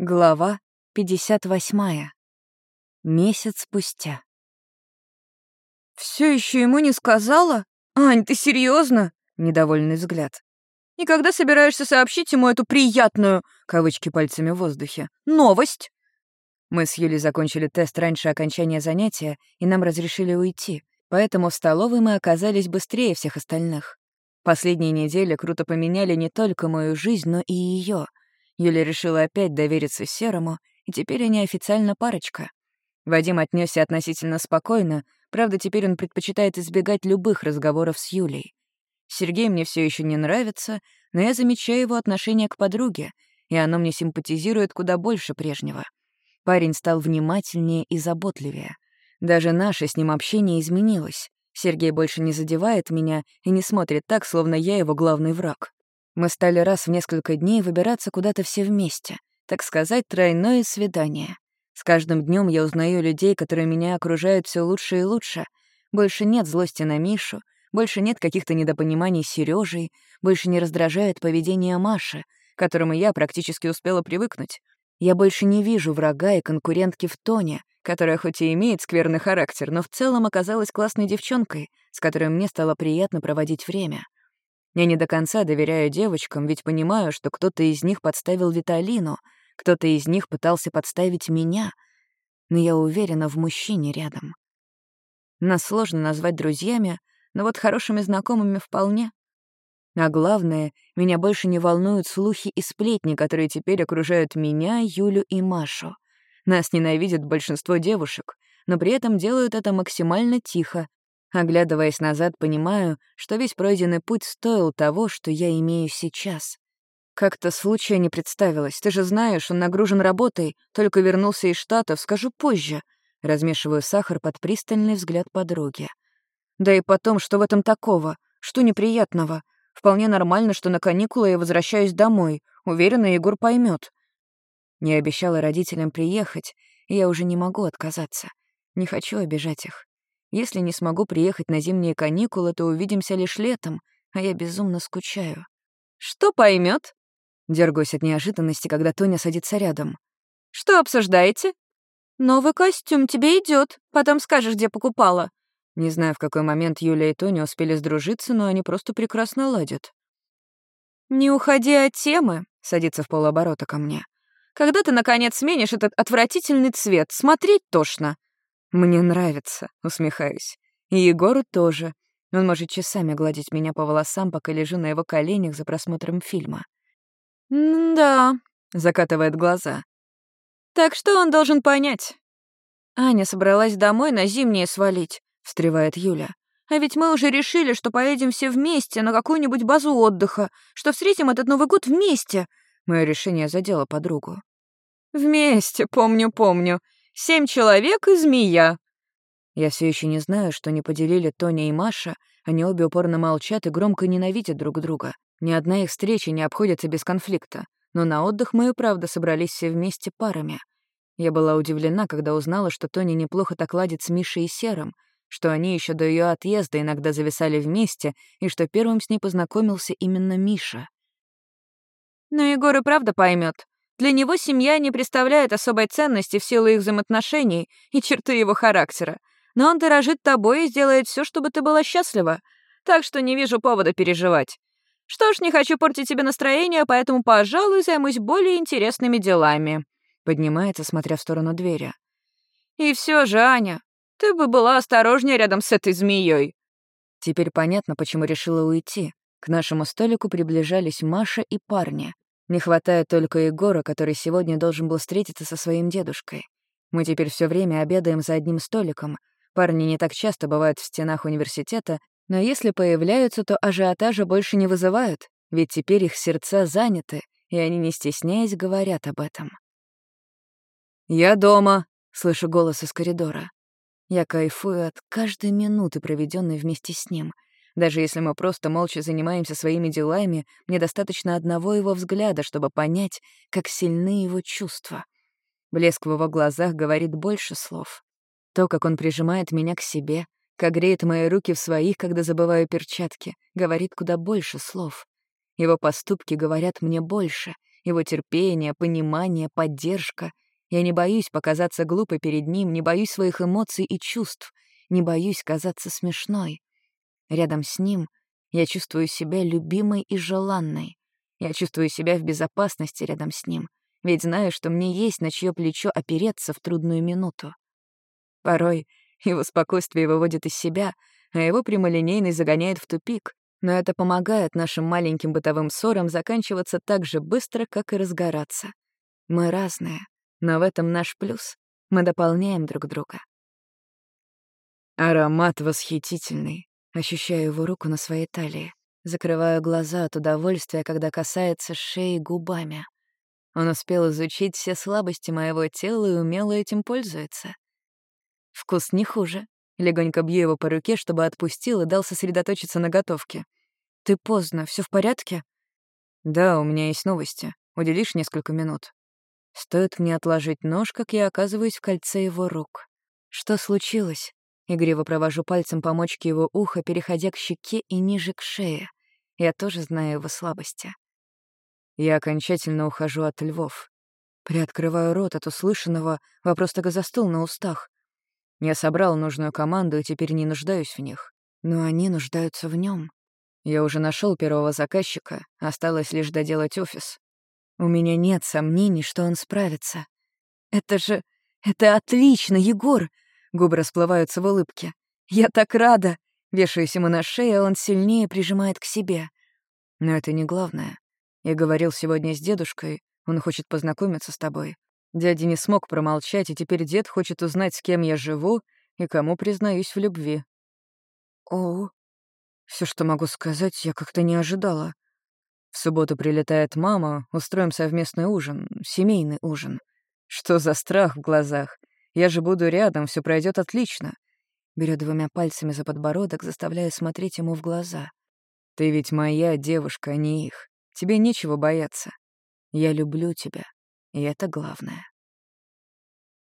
Глава 58. Месяц спустя. Все еще ему не сказала? Ань, ты серьезно? Недовольный взгляд. И когда собираешься сообщить ему эту приятную, кавычки пальцами в воздухе, новость? Мы с Юлей закончили тест раньше окончания занятия, и нам разрешили уйти, поэтому в столовой мы оказались быстрее всех остальных. Последние недели круто поменяли не только мою жизнь, но и ее — Юля решила опять довериться Серому, и теперь они официально парочка. Вадим отнесся относительно спокойно, правда, теперь он предпочитает избегать любых разговоров с Юлей. Сергей мне все еще не нравится, но я замечаю его отношение к подруге, и оно мне симпатизирует куда больше прежнего. Парень стал внимательнее и заботливее. Даже наше с ним общение изменилось. Сергей больше не задевает меня и не смотрит так, словно я его главный враг. Мы стали раз в несколько дней выбираться куда-то все вместе, так сказать, тройное свидание. С каждым днем я узнаю людей, которые меня окружают все лучше и лучше. Больше нет злости на Мишу, больше нет каких-то недопониманий с Сережей, больше не раздражает поведение Маши, к которому я практически успела привыкнуть. Я больше не вижу врага и конкурентки в Тоне, которая хоть и имеет скверный характер, но в целом оказалась классной девчонкой, с которой мне стало приятно проводить время. Я не до конца доверяю девочкам, ведь понимаю, что кто-то из них подставил Виталину, кто-то из них пытался подставить меня, но я уверена в мужчине рядом. Нас сложно назвать друзьями, но вот хорошими знакомыми вполне. А главное, меня больше не волнуют слухи и сплетни, которые теперь окружают меня, Юлю и Машу. Нас ненавидят большинство девушек, но при этом делают это максимально тихо, Оглядываясь назад, понимаю, что весь пройденный путь стоил того, что я имею сейчас. Как-то случая не представилось. Ты же знаешь, он нагружен работой, только вернулся из Штатов, скажу позже. Размешиваю сахар под пристальный взгляд подруги. Да и потом, что в этом такого? Что неприятного? Вполне нормально, что на каникулы я возвращаюсь домой. Уверена, Егор поймет. Не обещала родителям приехать, и я уже не могу отказаться. Не хочу обижать их. Если не смогу приехать на зимние каникулы, то увидимся лишь летом, а я безумно скучаю. Что поймет? Дергаюсь от неожиданности, когда Тоня садится рядом. Что обсуждаете? Новый костюм тебе идет, потом скажешь, где покупала. Не знаю, в какой момент Юля и Тоня успели сдружиться, но они просто прекрасно ладят. «Не уходи от темы», — садится в полоборота ко мне. «Когда ты, наконец, сменишь этот отвратительный цвет? Смотреть тошно. «Мне нравится», — усмехаюсь. «И Егору тоже. Он может часами гладить меня по волосам, пока лежу на его коленях за просмотром фильма». «Да», — закатывает глаза. «Так что он должен понять?» «Аня собралась домой на зимнее свалить», — встревает Юля. «А ведь мы уже решили, что поедем все вместе на какую-нибудь базу отдыха, что встретим этот Новый год вместе». Мое решение задело подругу. «Вместе, помню, помню. Семь человек и змея». Я все еще не знаю, что не поделили Тоня и Маша. Они обе упорно молчат и громко ненавидят друг друга. Ни одна их встреча не обходится без конфликта. Но на отдых мы и правда собрались все вместе парами. Я была удивлена, когда узнала, что Тоня неплохо так ладит с Мишей и Серым, что они еще до ее отъезда иногда зависали вместе, и что первым с ней познакомился именно Миша. «Но Егор и правда поймет. Для него семья не представляет особой ценности в силу их взаимоотношений и черты его характера. Но он дорожит тобой и сделает все, чтобы ты была счастлива. Так что не вижу повода переживать. Что ж, не хочу портить тебе настроение, поэтому, пожалуй, займусь более интересными делами. Поднимается, смотря в сторону двери. И все же, Аня, ты бы была осторожнее рядом с этой змеей. Теперь понятно, почему решила уйти. К нашему столику приближались Маша и парни. Не хватает только Егора, который сегодня должен был встретиться со своим дедушкой. Мы теперь все время обедаем за одним столиком. Парни не так часто бывают в стенах университета, но если появляются, то ажиотажа больше не вызывают, ведь теперь их сердца заняты, и они, не стесняясь, говорят об этом. «Я дома», — слышу голос из коридора. Я кайфую от каждой минуты, проведенной вместе с ним — даже если мы просто молча занимаемся своими делами, мне достаточно одного его взгляда, чтобы понять, как сильны его чувства. Блеск в его глазах говорит больше слов. То, как он прижимает меня к себе, как греет мои руки в своих, когда забываю перчатки, говорит куда больше слов. Его поступки говорят мне больше, Его терпение, понимание, поддержка. Я не боюсь показаться глупой перед ним, не боюсь своих эмоций и чувств, не боюсь казаться смешной. Рядом с ним я чувствую себя любимой и желанной. Я чувствую себя в безопасности рядом с ним, ведь знаю, что мне есть на чье плечо опереться в трудную минуту. Порой его спокойствие выводит из себя, а его прямолинейность загоняет в тупик, но это помогает нашим маленьким бытовым ссорам заканчиваться так же быстро, как и разгораться. Мы разные, но в этом наш плюс. Мы дополняем друг друга. Аромат восхитительный. Ощущаю его руку на своей талии. Закрываю глаза от удовольствия, когда касается шеи губами. Он успел изучить все слабости моего тела и умело этим пользуется. Вкус не хуже. Легонько бью его по руке, чтобы отпустил и дал сосредоточиться на готовке. «Ты поздно, все в порядке?» «Да, у меня есть новости. Уделишь несколько минут?» Стоит мне отложить нож, как я оказываюсь в кольце его рук. Что случилось? Игриво провожу пальцем по мочке его уха, переходя к щеке и ниже к шее. Я тоже знаю его слабости. Я окончательно ухожу от львов. Приоткрываю рот от услышанного, вопрос так и застыл на устах. Я собрал нужную команду и теперь не нуждаюсь в них. Но они нуждаются в нем. Я уже нашел первого заказчика, осталось лишь доделать офис. У меня нет сомнений, что он справится. Это же... Это отлично, Егор! Губы расплываются в улыбке. Я так рада! Вешаюсь ему на шею, а он сильнее прижимает к себе. Но это не главное. Я говорил сегодня с дедушкой, он хочет познакомиться с тобой. Дядя не смог промолчать, и теперь дед хочет узнать, с кем я живу и кому признаюсь в любви. О, все, что могу сказать, я как-то не ожидала. В субботу прилетает мама, устроим совместный ужин, семейный ужин. Что за страх в глазах? Я же буду рядом, все пройдет отлично. Берет двумя пальцами за подбородок, заставляя смотреть ему в глаза. Ты ведь моя девушка, а не их. Тебе нечего бояться. Я люблю тебя. И это главное.